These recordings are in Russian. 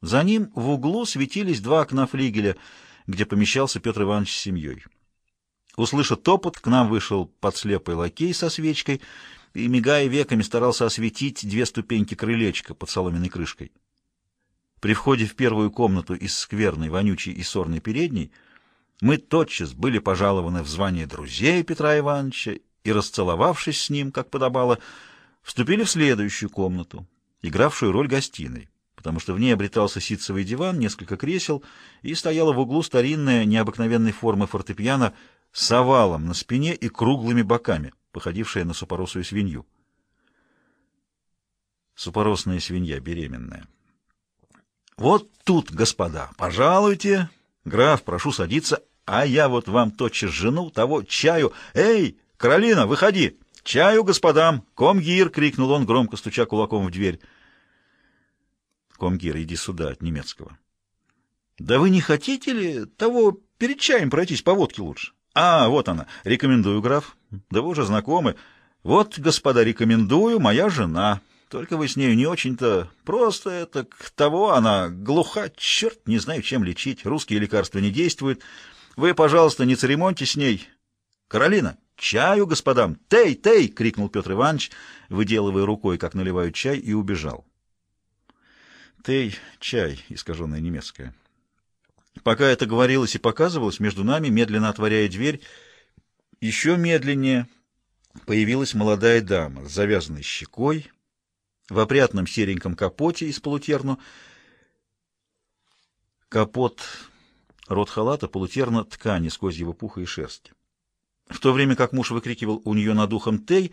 За ним в углу светились два окна флигеля, где помещался Петр Иванович с семьей. Услышав топот, к нам вышел подслепый лакей со свечкой и, мигая веками, старался осветить две ступеньки крылечка под соломенной крышкой. При входе в первую комнату из скверной, вонючей и сорной передней мы тотчас были пожалованы в звание друзей Петра Ивановича и, расцеловавшись с ним, как подобало, вступили в следующую комнату, игравшую роль гостиной, потому что в ней обретался ситцевый диван, несколько кресел, и стояла в углу старинная необыкновенной формы фортепиано с овалом на спине и круглыми боками, походившая на супоросую свинью. Супоросная свинья беременная. «Вот тут, господа, пожалуйте. Граф, прошу садиться, а я вот вам тотчас жену того чаю. Эй, Каролина, выходи! Чаю господам! Комгир!» — крикнул он, громко стуча кулаком в дверь. Комгир, иди сюда, от немецкого. «Да вы не хотите ли того перед чаем пройтись по водке лучше?» «А, вот она. Рекомендую, граф. Да вы уже знакомы. Вот, господа, рекомендую, моя жена». Только вы с нею не очень-то... Просто это к того она глуха, черт, не знаю, чем лечить. Русские лекарства не действуют. Вы, пожалуйста, не церемоньте с ней. Каролина, чаю господам! Тей, тей! — крикнул Петр Иванович, выделывая рукой, как наливают чай, и убежал. Тей, чай, искаженное немецкое. Пока это говорилось и показывалось, между нами, медленно отворяя дверь, еще медленнее появилась молодая дама с завязанной щекой, в опрятном сереньком капоте из полутерну. Капот, рот халата, полутерна ткани сквозь его пуха и шерсти. В то время как муж выкрикивал у нее над ухом «Тей»,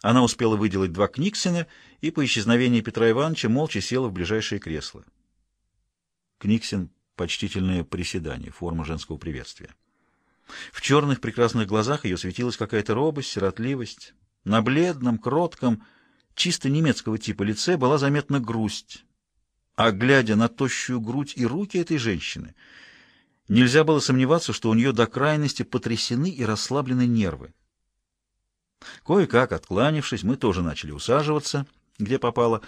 она успела выделать два книгсена и по исчезновении Петра Ивановича молча села в ближайшее кресло. Книгсен — почтительное приседание, форма женского приветствия. В черных прекрасных глазах ее светилась какая-то робость, сиротливость. На бледном, кротком, чисто немецкого типа лице была заметна грусть. А глядя на тощую грудь и руки этой женщины, нельзя было сомневаться, что у нее до крайности потрясены и расслаблены нервы. Кое-как, откланившись, мы тоже начали усаживаться, где попало.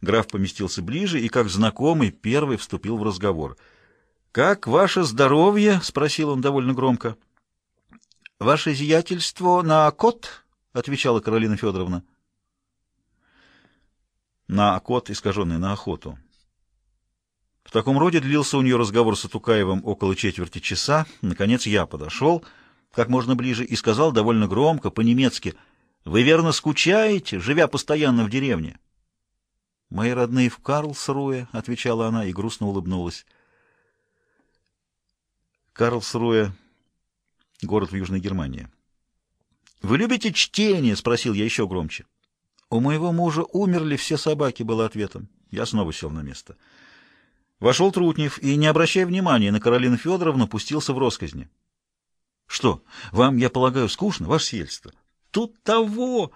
Граф поместился ближе и, как знакомый, первый вступил в разговор. «Как ваше здоровье?» — спросил он довольно громко. «Ваше зиятельство на кот?» — отвечала Каролина Федоровна. На кот, искаженный на охоту. В таком роде длился у нее разговор с Атукаевым около четверти часа. Наконец я подошел как можно ближе и сказал довольно громко, по-немецки, «Вы верно скучаете, живя постоянно в деревне?» «Мои родные в Карлсруе», — отвечала она и грустно улыбнулась. Карлсруе — город в Южной Германии. «Вы любите чтение?» — спросил я еще громче. «У моего мужа умерли все собаки», — было ответом. Я снова сел на место. Вошел Трутнев и, не обращая внимания на Каролину Федоровну, пустился в росказни. Что, вам, я полагаю, скучно, ваше сельство? Тут того!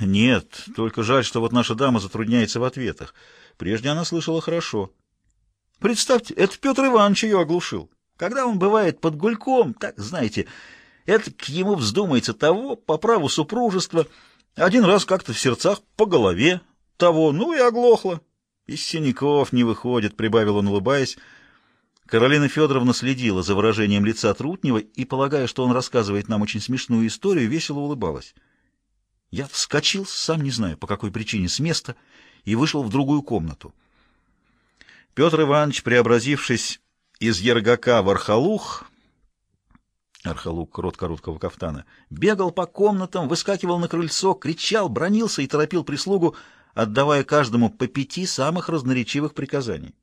Нет, только жаль, что вот наша дама затрудняется в ответах. Прежде она слышала хорошо. Представьте, это Петр Иванович ее оглушил. Когда он бывает под гульком, так, знаете, это к ему вздумается того по праву супружества. Один раз как-то в сердцах по голове того, ну и оглохло. Из синяков не выходит, прибавил он, улыбаясь. Каролина Федоровна следила за выражением лица Трутнева и, полагая, что он рассказывает нам очень смешную историю, весело улыбалась. Я вскочил, сам не знаю, по какой причине, с места и вышел в другую комнату. Петр Иванович, преобразившись из Ергака в Архалух, Архалук, рот короткого кафтана, бегал по комнатам, выскакивал на крыльцо, кричал, бронился и торопил прислугу, отдавая каждому по пяти самых разноречивых приказаний.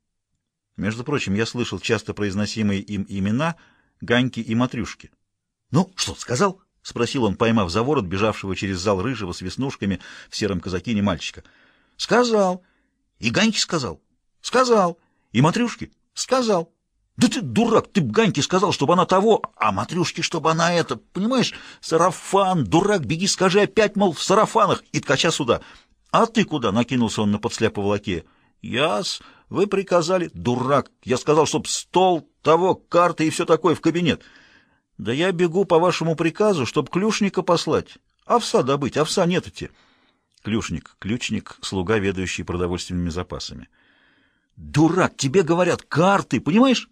Между прочим, я слышал часто произносимые им имена Ганьки и Матрюшки. «Ну, что, сказал?» — спросил он, поймав за ворот бежавшего через зал рыжего с веснушками в сером казакине мальчика. «Сказал. И Ганьки сказал. Сказал. И Матрюшки сказал. Да ты дурак, ты б Ганьке сказал, чтобы она того, а Матрюшке, чтобы она это, понимаешь, сарафан, дурак, беги, скажи опять, мол, в сарафанах, и ткача сюда. А ты куда?» — накинулся он на подслепого лакея. «Яс...» Вы приказали... Дурак! Я сказал, чтоб стол, того, карты и все такое в кабинет. Да я бегу по вашему приказу, чтоб клюшника послать. Овса добыть, овса нетути. Клюшник, ключник, слуга, ведающий продовольственными запасами. Дурак, тебе говорят карты, понимаешь?